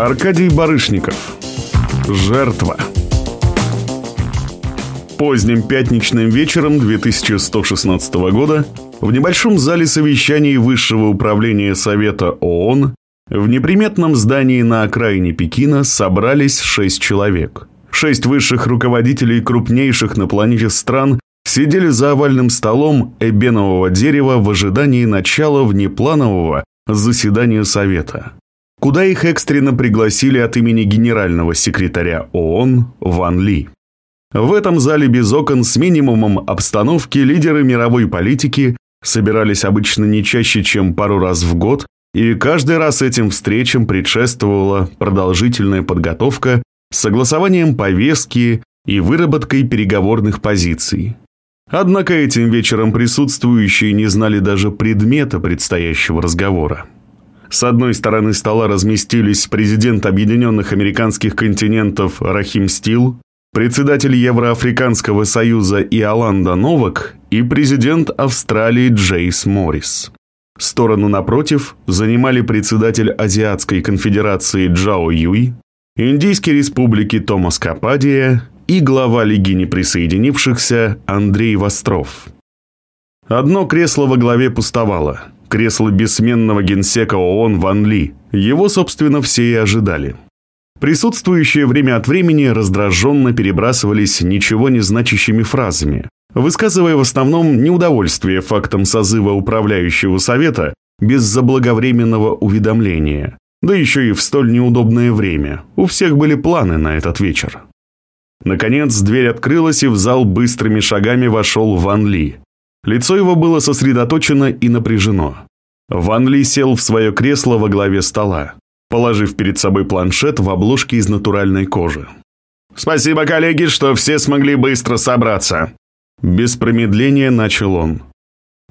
Аркадий Барышников. Жертва. Поздним пятничным вечером 2116 года в небольшом зале совещаний Высшего управления Совета ООН в неприметном здании на окраине Пекина собрались шесть человек. Шесть высших руководителей крупнейших на планете стран сидели за овальным столом эбенового дерева в ожидании начала внепланового заседания Совета куда их экстренно пригласили от имени генерального секретаря ООН Ван Ли. В этом зале без окон с минимумом обстановки лидеры мировой политики собирались обычно не чаще, чем пару раз в год, и каждый раз этим встречам предшествовала продолжительная подготовка с согласованием повестки и выработкой переговорных позиций. Однако этим вечером присутствующие не знали даже предмета предстоящего разговора. С одной стороны стола разместились президент Объединенных Американских континентов Рахим Стил, председатель Евроафриканского союза Иоланда Новак и президент Австралии Джейс Моррис. Сторону напротив занимали председатель Азиатской конфедерации Джао Юй, Индийской республики Томас Кападия и глава Лиги неприсоединившихся Андрей Востров. Одно кресло во главе пустовало – кресло бессменного генсека ООН Ван Ли. Его, собственно, все и ожидали. Присутствующие время от времени раздраженно перебрасывались ничего не значащими фразами, высказывая в основном неудовольствие фактом созыва управляющего совета без заблаговременного уведомления. Да еще и в столь неудобное время. У всех были планы на этот вечер. Наконец, дверь открылась, и в зал быстрыми шагами вошел Ван Ли. Лицо его было сосредоточено и напряжено. Ван Ли сел в свое кресло во главе стола, положив перед собой планшет в обложке из натуральной кожи. «Спасибо, коллеги, что все смогли быстро собраться!» Без промедления начал он.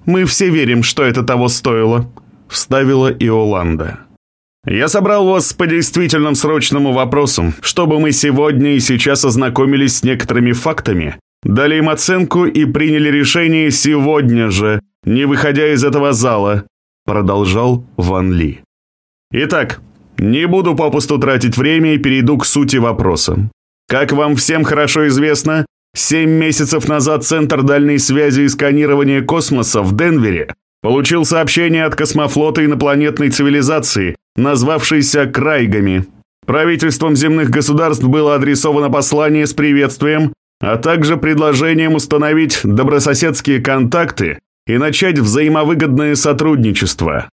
«Мы все верим, что это того стоило», — вставила Иоланда. «Я собрал вас по действительным срочному вопросам, чтобы мы сегодня и сейчас ознакомились с некоторыми фактами, Дали им оценку и приняли решение сегодня же, не выходя из этого зала», продолжал Ван Ли. «Итак, не буду попусту тратить время и перейду к сути вопроса. Как вам всем хорошо известно, семь месяцев назад Центр дальней связи и сканирования космоса в Денвере получил сообщение от космофлота инопланетной цивилизации, назвавшейся Крайгами. Правительством земных государств было адресовано послание с приветствием а также предложением установить добрососедские контакты и начать взаимовыгодное сотрудничество.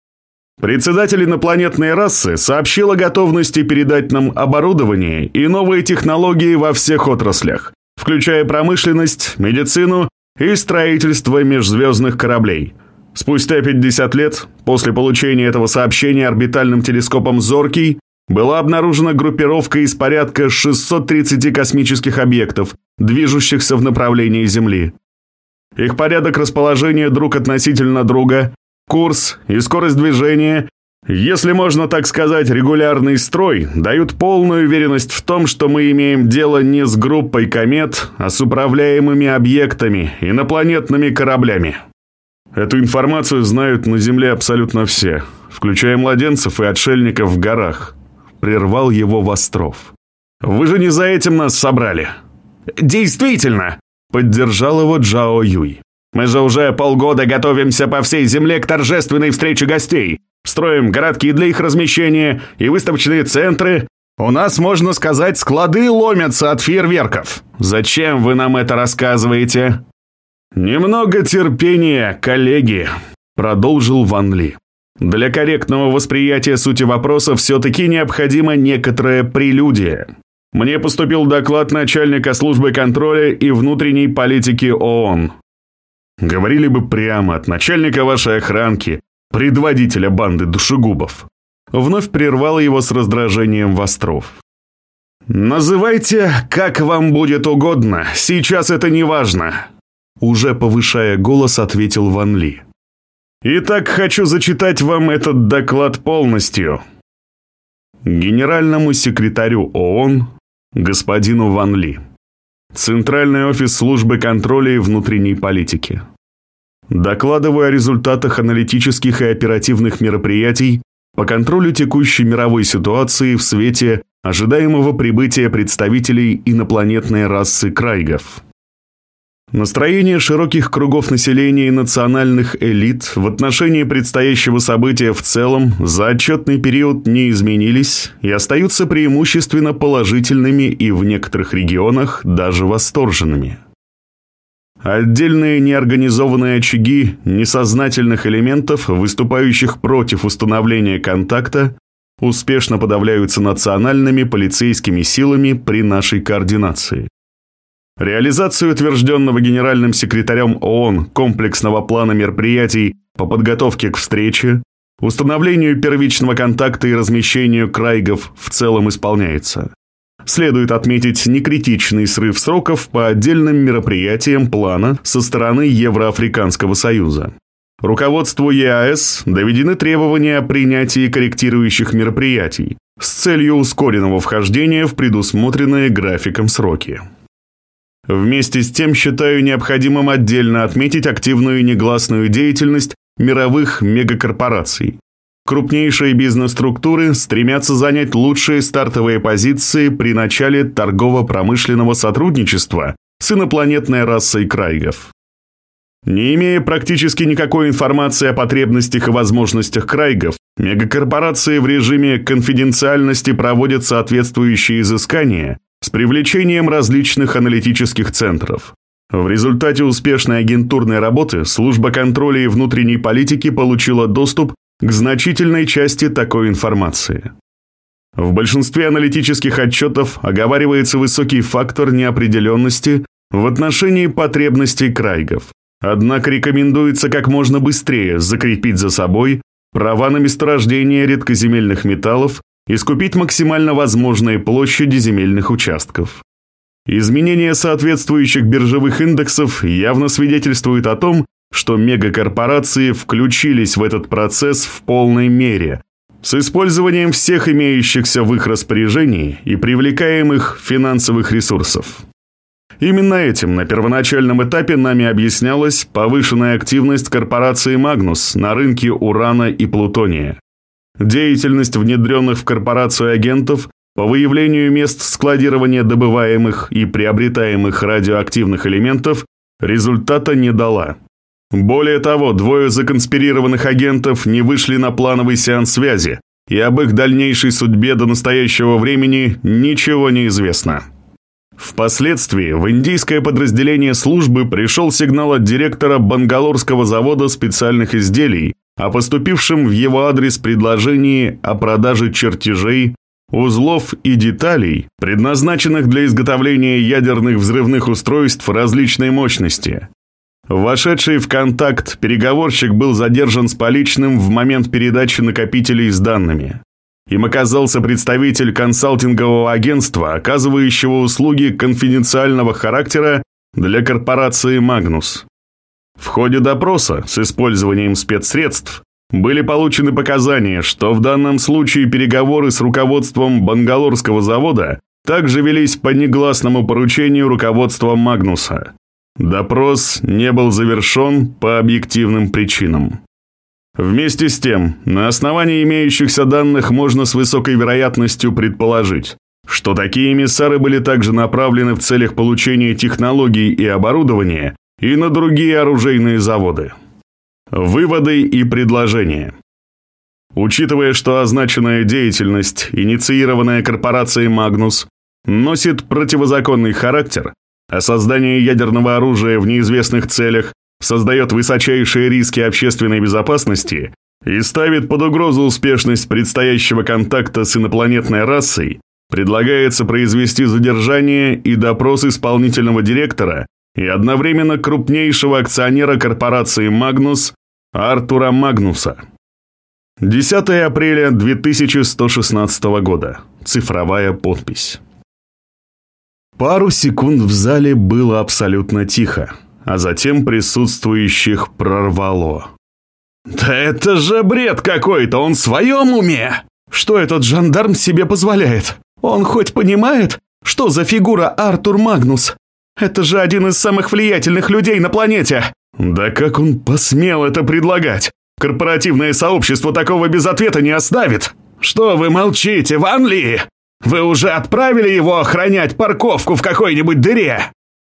Председатель инопланетной расы сообщил о готовности передать нам оборудование и новые технологии во всех отраслях, включая промышленность, медицину и строительство межзвездных кораблей. Спустя 50 лет, после получения этого сообщения орбитальным телескопом «Зоркий», была обнаружена группировка из порядка 630 космических объектов, движущихся в направлении Земли. Их порядок расположения друг относительно друга, курс и скорость движения, если можно так сказать, регулярный строй, дают полную уверенность в том, что мы имеем дело не с группой комет, а с управляемыми объектами, инопланетными кораблями. Эту информацию знают на Земле абсолютно все, включая младенцев и отшельников в горах прервал его Востров. «Вы же не за этим нас собрали!» «Действительно!» – поддержал его Джао Юй. «Мы же уже полгода готовимся по всей земле к торжественной встрече гостей. Строим городки для их размещения и выставочные центры. У нас, можно сказать, склады ломятся от фейерверков. Зачем вы нам это рассказываете?» «Немного терпения, коллеги», – продолжил Ван Ли. Для корректного восприятия сути вопроса все-таки необходима некоторая прелюдия. Мне поступил доклад начальника службы контроля и внутренней политики ООН. Говорили бы прямо от начальника вашей охранки, предводителя банды душегубов. Вновь прервал его с раздражением Востров. «Называйте, как вам будет угодно, сейчас это не важно», уже повышая голос, ответил Ван Ли. Итак, хочу зачитать вам этот доклад полностью. Генеральному секретарю ООН господину Ван Ли. Центральный офис службы контроля и внутренней политики. Докладываю о результатах аналитических и оперативных мероприятий, по контролю текущей мировой ситуации в свете ожидаемого прибытия представителей инопланетной расы крайгов. Настроение широких кругов населения и национальных элит в отношении предстоящего события в целом за отчетный период не изменились и остаются преимущественно положительными и в некоторых регионах даже восторженными. Отдельные неорганизованные очаги несознательных элементов, выступающих против установления контакта, успешно подавляются национальными полицейскими силами при нашей координации. Реализацию утвержденного генеральным секретарем ООН комплексного плана мероприятий по подготовке к встрече, установлению первичного контакта и размещению крайгов в целом исполняется. Следует отметить некритичный срыв сроков по отдельным мероприятиям плана со стороны Евроафриканского союза. Руководству ЕАС доведены требования о принятии корректирующих мероприятий с целью ускоренного вхождения в предусмотренные графиком сроки. Вместе с тем считаю необходимым отдельно отметить активную негласную деятельность мировых мегакорпораций. Крупнейшие бизнес-структуры стремятся занять лучшие стартовые позиции при начале торгово-промышленного сотрудничества с инопланетной расой крайгов. Не имея практически никакой информации о потребностях и возможностях крайгов, мегакорпорации в режиме конфиденциальности проводят соответствующие изыскания с привлечением различных аналитических центров. В результате успешной агентурной работы служба контроля и внутренней политики получила доступ к значительной части такой информации. В большинстве аналитических отчетов оговаривается высокий фактор неопределенности в отношении потребностей крайгов. Однако рекомендуется как можно быстрее закрепить за собой права на месторождение редкоземельных металлов и скупить максимально возможные площади земельных участков. Изменение соответствующих биржевых индексов явно свидетельствует о том, что мегакорпорации включились в этот процесс в полной мере, с использованием всех имеющихся в их распоряжении и привлекаемых финансовых ресурсов. Именно этим на первоначальном этапе нами объяснялась повышенная активность корпорации «Магнус» на рынке урана и плутония. Деятельность внедренных в корпорацию агентов по выявлению мест складирования добываемых и приобретаемых радиоактивных элементов результата не дала. Более того, двое законспирированных агентов не вышли на плановый сеанс связи, и об их дальнейшей судьбе до настоящего времени ничего не известно. Впоследствии в индийское подразделение службы пришел сигнал от директора Бангалорского завода специальных изделий о поступившем в его адрес предложении о продаже чертежей, узлов и деталей, предназначенных для изготовления ядерных взрывных устройств различной мощности. Вошедший в контакт переговорщик был задержан с поличным в момент передачи накопителей с данными. Им оказался представитель консалтингового агентства, оказывающего услуги конфиденциального характера для корпорации «Магнус». В ходе допроса с использованием спецсредств были получены показания, что в данном случае переговоры с руководством Бангалорского завода также велись по негласному поручению руководства Магнуса. Допрос не был завершен по объективным причинам. Вместе с тем, на основании имеющихся данных можно с высокой вероятностью предположить, что такие эмиссары были также направлены в целях получения технологий и оборудования и на другие оружейные заводы. Выводы и предложения. Учитывая, что означенная деятельность, инициированная корпорацией «Магнус», носит противозаконный характер, а создание ядерного оружия в неизвестных целях создает высочайшие риски общественной безопасности и ставит под угрозу успешность предстоящего контакта с инопланетной расой, предлагается произвести задержание и допрос исполнительного директора и одновременно крупнейшего акционера корпорации «Магнус» Артура Магнуса. 10 апреля 2116 года. Цифровая подпись. Пару секунд в зале было абсолютно тихо, а затем присутствующих прорвало. «Да это же бред какой-то, он в своем уме! Что этот жандарм себе позволяет? Он хоть понимает, что за фигура Артур Магнус? Это же один из самых влиятельных людей на планете. Да как он посмел это предлагать? Корпоративное сообщество такого без ответа не оставит. Что вы молчите, Ван Ли? Вы уже отправили его охранять парковку в какой-нибудь дыре?»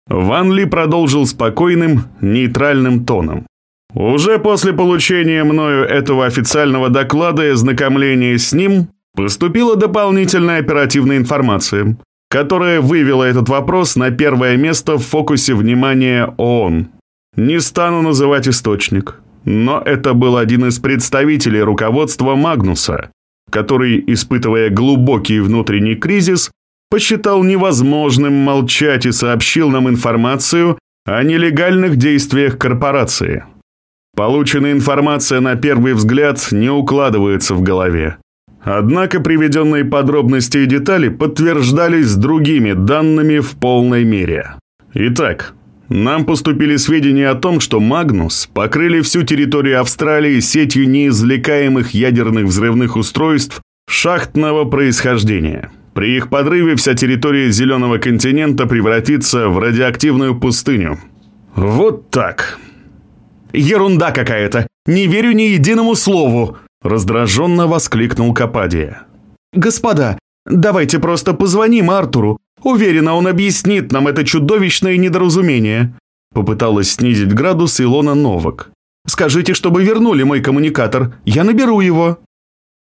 Ван Ли продолжил спокойным, нейтральным тоном. Уже после получения мною этого официального доклада и ознакомления с ним поступила дополнительная оперативная информация, которая вывела этот вопрос на первое место в фокусе внимания ООН. Не стану называть источник, но это был один из представителей руководства Магнуса, который, испытывая глубокий внутренний кризис, посчитал невозможным молчать и сообщил нам информацию о нелегальных действиях корпорации. Полученная информация на первый взгляд не укладывается в голове. Однако приведенные подробности и детали подтверждались другими данными в полной мере. Итак, нам поступили сведения о том, что «Магнус» покрыли всю территорию Австралии сетью неизвлекаемых ядерных взрывных устройств шахтного происхождения. При их подрыве вся территория Зеленого континента превратится в радиоактивную пустыню. Вот так. «Ерунда какая-то! Не верю ни единому слову!» Раздраженно воскликнул Кападия. «Господа, давайте просто позвоним Артуру. Уверена, он объяснит нам это чудовищное недоразумение». Попыталась снизить градус Илона Новак. «Скажите, чтобы вернули мой коммуникатор. Я наберу его».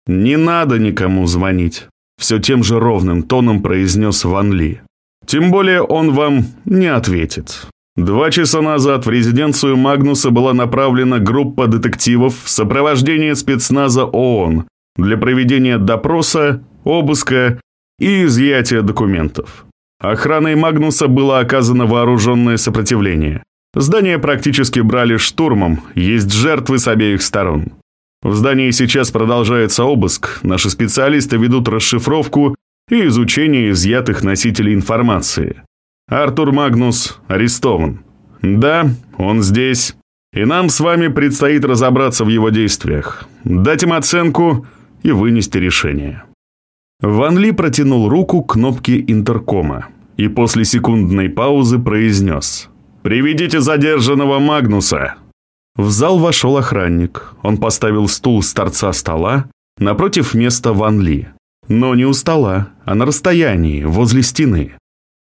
«Не надо никому звонить», – все тем же ровным тоном произнес Ван Ли. «Тем более он вам не ответит. Два часа назад в резиденцию Магнуса была направлена группа детективов в сопровождении спецназа ООН для проведения допроса, обыска и изъятия документов. Охраной Магнуса было оказано вооруженное сопротивление. Здание практически брали штурмом, есть жертвы с обеих сторон. В здании сейчас продолжается обыск, наши специалисты ведут расшифровку и изучение изъятых носителей информации. Артур Магнус арестован. Да, он здесь. И нам с вами предстоит разобраться в его действиях, дать им оценку и вынести решение. Ван Ли протянул руку к кнопке интеркома и после секундной паузы произнес «Приведите задержанного Магнуса!» В зал вошел охранник. Он поставил стул с торца стола напротив места Ван Ли. Но не у стола, а на расстоянии, возле стены.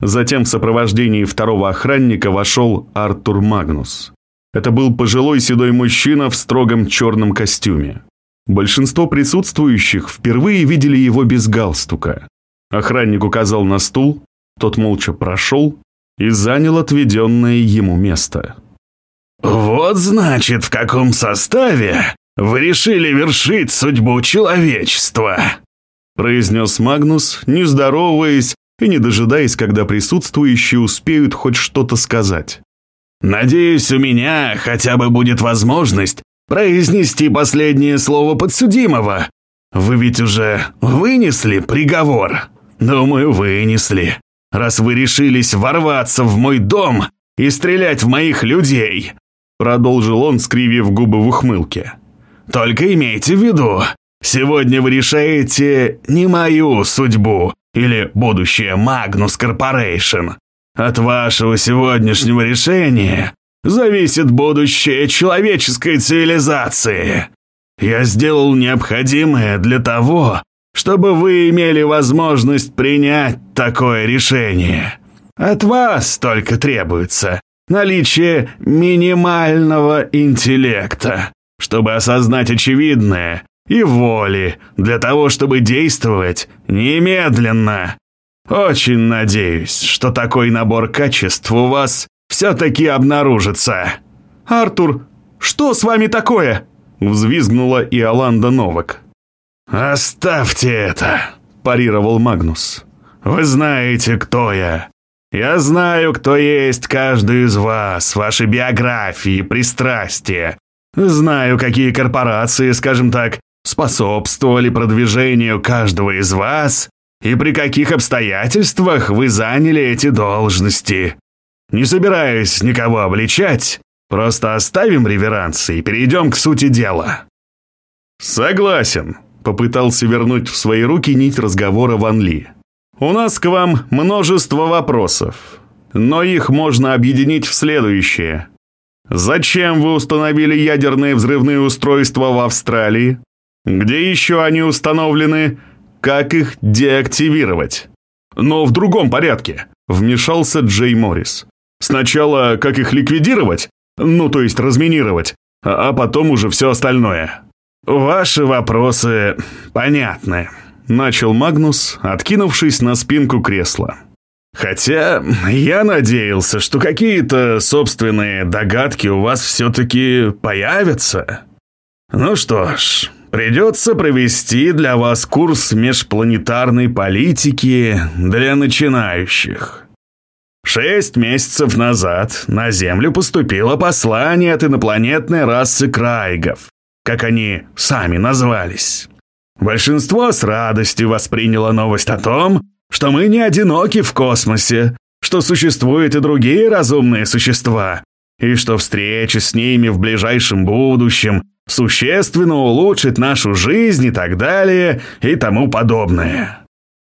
Затем в сопровождении второго охранника вошел Артур Магнус. Это был пожилой седой мужчина в строгом черном костюме. Большинство присутствующих впервые видели его без галстука. Охранник указал на стул, тот молча прошел и занял отведенное ему место. «Вот значит, в каком составе вы решили вершить судьбу человечества!» произнес Магнус, не здороваясь и не дожидаясь, когда присутствующие успеют хоть что-то сказать. «Надеюсь, у меня хотя бы будет возможность произнести последнее слово подсудимого. Вы ведь уже вынесли приговор? Думаю, вынесли, раз вы решились ворваться в мой дом и стрелять в моих людей», продолжил он, скривив губы в ухмылке. «Только имейте в виду, сегодня вы решаете не мою судьбу, или будущее Магнус Корпорейшн. От вашего сегодняшнего решения зависит будущее человеческой цивилизации. Я сделал необходимое для того, чтобы вы имели возможность принять такое решение. От вас только требуется наличие минимального интеллекта, чтобы осознать очевидное и воли для того, чтобы действовать немедленно. Очень надеюсь, что такой набор качеств у вас все-таки обнаружится. Артур, что с вами такое? Взвизгнула и Аланда Новак. «Оставьте это», – парировал Магнус. «Вы знаете, кто я. Я знаю, кто есть каждый из вас, ваши биографии, пристрастия. Знаю, какие корпорации, скажем так, способствовали продвижению каждого из вас и при каких обстоятельствах вы заняли эти должности. Не собираюсь никого обличать, просто оставим реверансы и перейдем к сути дела». «Согласен», — попытался вернуть в свои руки нить разговора Ван Ли. «У нас к вам множество вопросов, но их можно объединить в следующее. Зачем вы установили ядерные взрывные устройства в Австралии? Где еще они установлены? Как их деактивировать? Но в другом порядке, вмешался Джей Моррис. Сначала, как их ликвидировать? Ну, то есть разминировать, а, потом уже все остальное. Ваши вопросы понятны, начал Магнус, откинувшись на спинку кресла. Хотя я надеялся, что какие-то собственные догадки у вас все-таки появятся. Ну что ж, придется провести для вас курс межпланетарной политики для начинающих. Шесть месяцев назад на Землю поступило послание от инопланетной расы Крайгов, как они сами назвались. Большинство с радостью восприняло новость о том, что мы не одиноки в космосе, что существуют и другие разумные существа, и что встреча с ними в ближайшем будущем существенно улучшит нашу жизнь и так далее и тому подобное.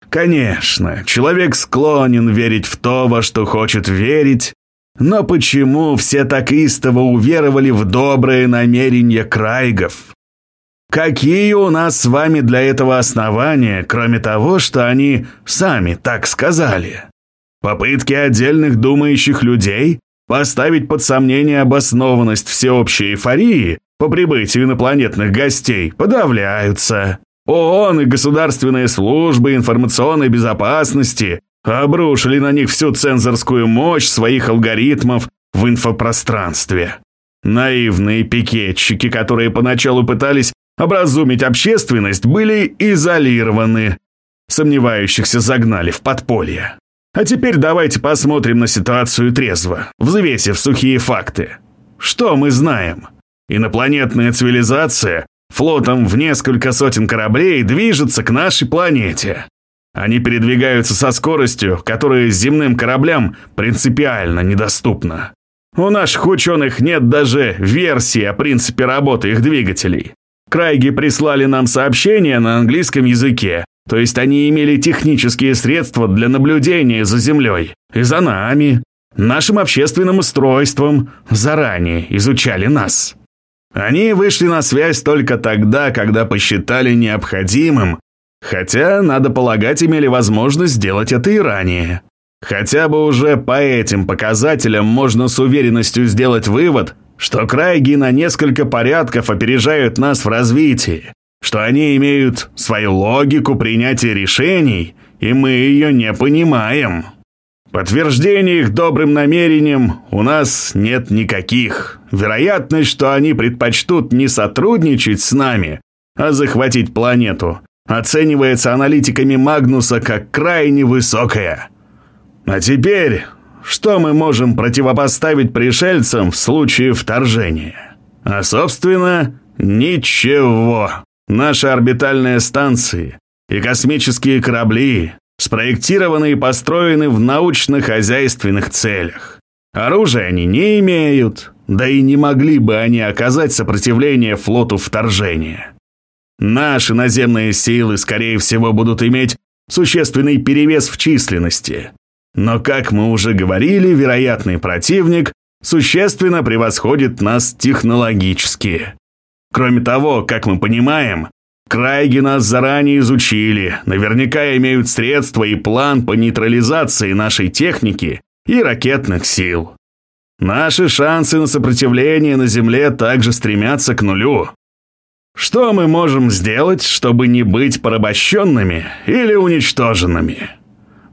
Конечно, человек склонен верить в то, во что хочет верить, но почему все так истово уверовали в добрые намерения Крайгов? Какие у нас с вами для этого основания, кроме того, что они сами так сказали? Попытки отдельных думающих людей поставить под сомнение обоснованность всеобщей эйфории по прибытию инопланетных гостей подавляются. ООН и государственные службы информационной безопасности обрушили на них всю цензорскую мощь своих алгоритмов в инфопространстве. Наивные пикетчики, которые поначалу пытались образумить общественность, были изолированы. Сомневающихся загнали в подполье. А теперь давайте посмотрим на ситуацию трезво, взвесив сухие факты. Что мы знаем? Инопланетная цивилизация флотом в несколько сотен кораблей движется к нашей планете. Они передвигаются со скоростью, которая земным кораблям принципиально недоступна. У наших ученых нет даже версии о принципе работы их двигателей. Крайги прислали нам сообщение на английском языке, то есть они имели технические средства для наблюдения за Землей. И за нами, нашим общественным устройством, заранее изучали нас. Они вышли на связь только тогда, когда посчитали необходимым, хотя, надо полагать, имели возможность сделать это и ранее. Хотя бы уже по этим показателям можно с уверенностью сделать вывод, что крайги на несколько порядков опережают нас в развитии, что они имеют свою логику принятия решений, и мы ее не понимаем. Подтверждений их добрым намерениям у нас нет никаких. Вероятность, что они предпочтут не сотрудничать с нами, а захватить планету, оценивается аналитиками Магнуса как крайне высокая. А теперь что мы можем противопоставить пришельцам в случае вторжения? А, собственно, ничего. Наши орбитальные станции и космические корабли спроектированы и построены в научно-хозяйственных целях. Оружия они не имеют, да и не могли бы они оказать сопротивление флоту вторжения. Наши наземные силы, скорее всего, будут иметь существенный перевес в численности, но, как мы уже говорили, вероятный противник существенно превосходит нас технологически. Кроме того, как мы понимаем, Крайги нас заранее изучили, наверняка имеют средства и план по нейтрализации нашей техники и ракетных сил. Наши шансы на сопротивление на Земле также стремятся к нулю. Что мы можем сделать, чтобы не быть порабощенными или уничтоженными?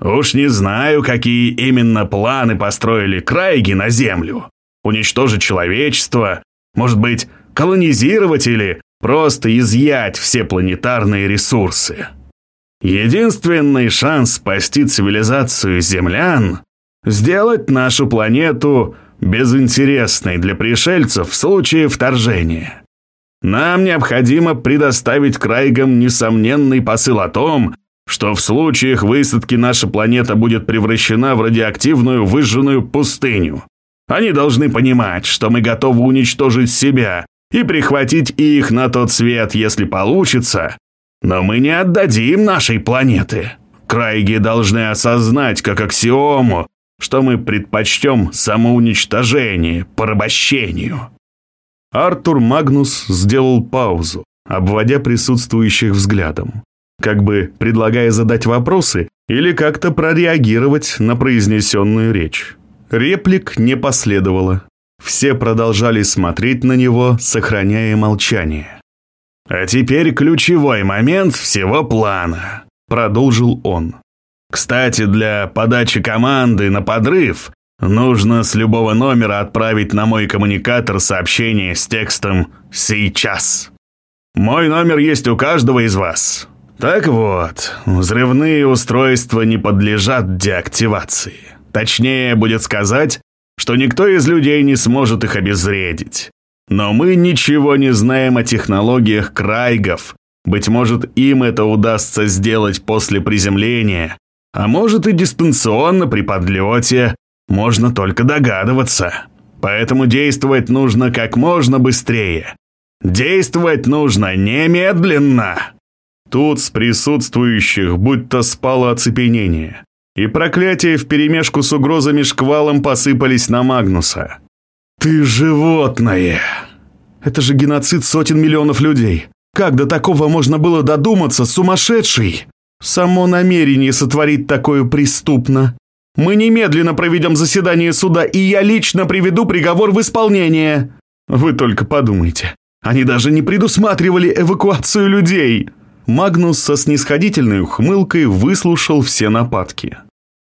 Уж не знаю, какие именно планы построили Крайги на Землю. Уничтожить человечество, может быть, колонизировать или просто изъять все планетарные ресурсы. Единственный шанс спасти цивилизацию землян – сделать нашу планету безинтересной для пришельцев в случае вторжения. Нам необходимо предоставить Крайгам несомненный посыл о том, что в случаях высадки наша планета будет превращена в радиоактивную выжженную пустыню. Они должны понимать, что мы готовы уничтожить себя и прихватить их на тот свет, если получится. Но мы не отдадим нашей планеты. Крайги должны осознать как аксиому, что мы предпочтем самоуничтожение порабощению». Артур Магнус сделал паузу, обводя присутствующих взглядом, как бы предлагая задать вопросы или как-то прореагировать на произнесенную речь. Реплик не последовало. Все продолжали смотреть на него, сохраняя молчание. «А теперь ключевой момент всего плана», — продолжил он. «Кстати, для подачи команды на подрыв нужно с любого номера отправить на мой коммуникатор сообщение с текстом «Сейчас». Мой номер есть у каждого из вас. Так вот, взрывные устройства не подлежат деактивации. Точнее будет сказать, что никто из людей не сможет их обезвредить. Но мы ничего не знаем о технологиях крайгов. Быть может, им это удастся сделать после приземления, а может и дистанционно при подлете, можно только догадываться. Поэтому действовать нужно как можно быстрее. Действовать нужно немедленно. Тут с присутствующих будто спало оцепенение, и проклятия вперемешку с угрозами шквалом посыпались на Магнуса. «Ты животное!» «Это же геноцид сотен миллионов людей! Как до такого можно было додуматься, сумасшедший?» «Само намерение сотворить такое преступно. Мы немедленно проведем заседание суда, и я лично приведу приговор в исполнение!» «Вы только подумайте, они даже не предусматривали эвакуацию людей!» Магнус со снисходительной ухмылкой выслушал все нападки.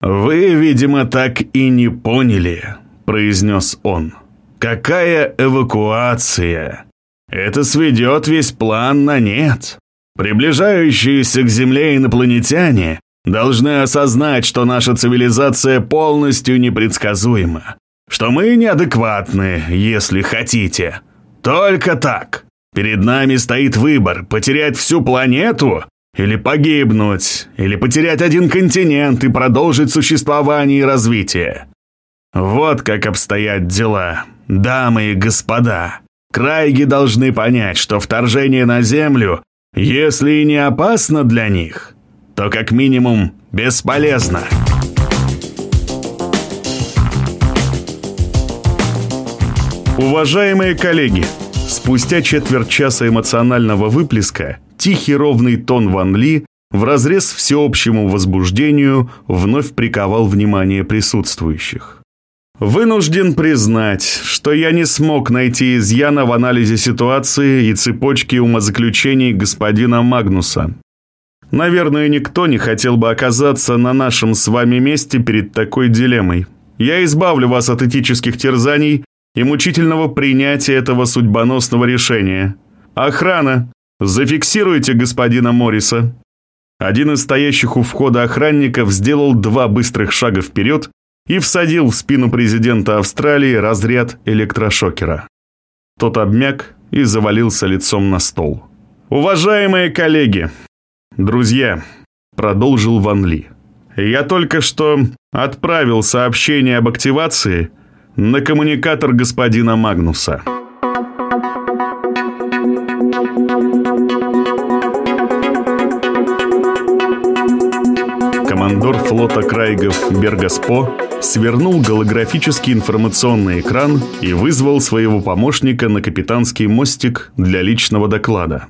«Вы, видимо, так и не поняли», – произнес он. «Какая эвакуация? Это сведет весь план на нет. Приближающиеся к Земле инопланетяне должны осознать, что наша цивилизация полностью непредсказуема, что мы неадекватны, если хотите. Только так». Перед нами стоит выбор – потерять всю планету или погибнуть, или потерять один континент и продолжить существование и развитие. Вот как обстоят дела, дамы и господа. Крайги должны понять, что вторжение на Землю, если и не опасно для них, то как минимум бесполезно. Уважаемые коллеги, Спустя четверть часа эмоционального выплеска, тихий ровный тон Ван Ли в разрез всеобщему возбуждению вновь приковал внимание присутствующих. Вынужден признать, что я не смог найти изъяна в анализе ситуации и цепочки умозаключений господина Магнуса. Наверное, никто не хотел бы оказаться на нашем с вами месте перед такой дилеммой. Я избавлю вас от этических терзаний и мучительного принятия этого судьбоносного решения. Охрана! Зафиксируйте господина Морриса. Один из стоящих у входа охранников сделал два быстрых шага вперед и всадил в спину президента Австралии разряд электрошокера. Тот обмяк и завалился лицом на стол. «Уважаемые коллеги! Друзья!» – продолжил Ван Ли. «Я только что отправил сообщение об активации на коммуникатор господина Магнуса. Командор флота Крайгов Бергаспо свернул голографический информационный экран и вызвал своего помощника на капитанский мостик для личного доклада.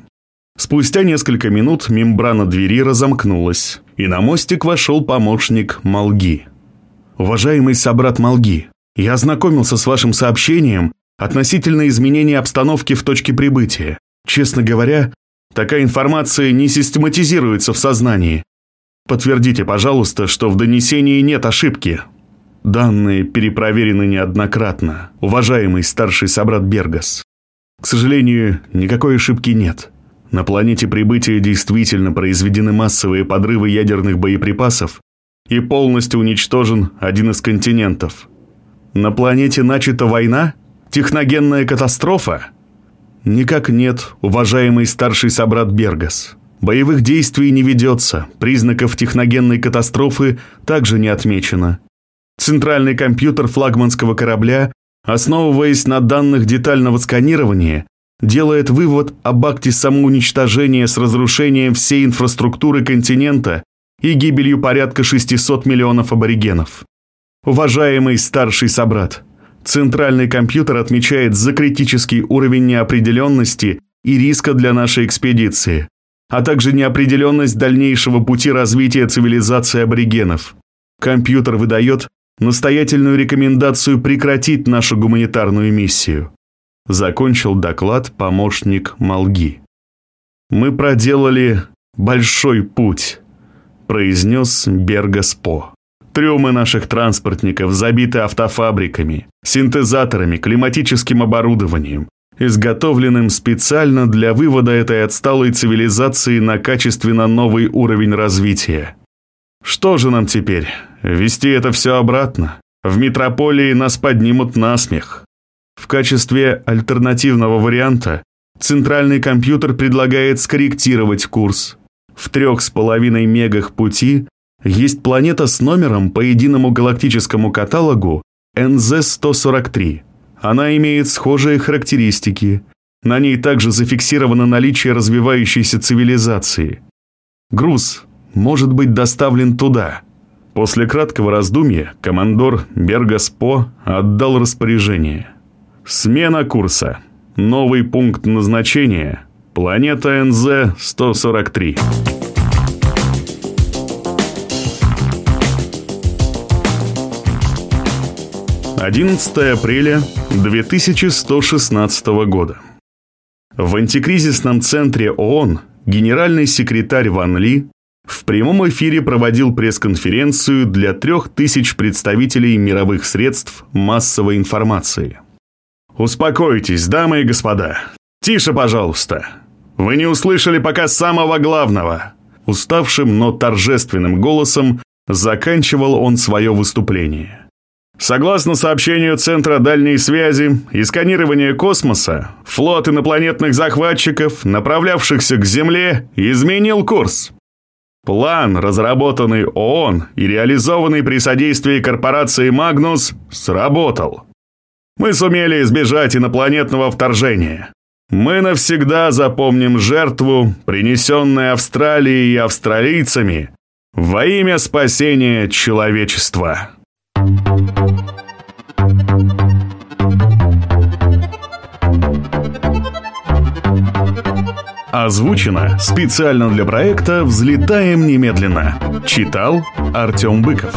Спустя несколько минут мембрана двери разомкнулась, и на мостик вошел помощник Малги. «Уважаемый собрат Малги, я ознакомился с вашим сообщением относительно изменения обстановки в точке прибытия. Честно говоря, такая информация не систематизируется в сознании. Подтвердите, пожалуйста, что в донесении нет ошибки. Данные перепроверены неоднократно, уважаемый старший собрат Бергас. К сожалению, никакой ошибки нет. На планете прибытия действительно произведены массовые подрывы ядерных боеприпасов и полностью уничтожен один из континентов – на планете начата война? Техногенная катастрофа? Никак нет, уважаемый старший собрат Бергас. Боевых действий не ведется, признаков техногенной катастрофы также не отмечено. Центральный компьютер флагманского корабля, основываясь на данных детального сканирования, делает вывод об акте самоуничтожения с разрушением всей инфраструктуры континента и гибелью порядка 600 миллионов аборигенов. Уважаемый старший собрат, центральный компьютер отмечает за критический уровень неопределенности и риска для нашей экспедиции, а также неопределенность дальнейшего пути развития цивилизации аборигенов. Компьютер выдает настоятельную рекомендацию прекратить нашу гуманитарную миссию. Закончил доклад помощник Малги. Мы проделали большой путь, произнес Бергаспо. Трюмы наших транспортников забиты автофабриками, синтезаторами, климатическим оборудованием, изготовленным специально для вывода этой отсталой цивилизации на качественно новый уровень развития. Что же нам теперь? Вести это все обратно? В метрополии нас поднимут на смех. В качестве альтернативного варианта центральный компьютер предлагает скорректировать курс. В трех с половиной мегах пути есть планета с номером по единому галактическому каталогу NZ-143. Она имеет схожие характеристики. На ней также зафиксировано наличие развивающейся цивилизации. Груз может быть доставлен туда. После краткого раздумья командор Бергаспо отдал распоряжение. Смена курса. Новый пункт назначения. Планета НЗ-143. 11 апреля 2116 года. В антикризисном центре ООН генеральный секретарь Ван Ли в прямом эфире проводил пресс-конференцию для трех тысяч представителей мировых средств массовой информации. «Успокойтесь, дамы и господа. Тише, пожалуйста. Вы не услышали пока самого главного». Уставшим, но торжественным голосом заканчивал он свое выступление. Согласно сообщению Центра дальней связи и сканирования космоса, флот инопланетных захватчиков, направлявшихся к Земле, изменил курс. План, разработанный ООН и реализованный при содействии корпорации «Магнус», сработал. Мы сумели избежать инопланетного вторжения. Мы навсегда запомним жертву, принесенную Австралией и австралийцами во имя спасения человечества. Озвучено специально для проекта «Взлетаем немедленно». Читал Артем Быков.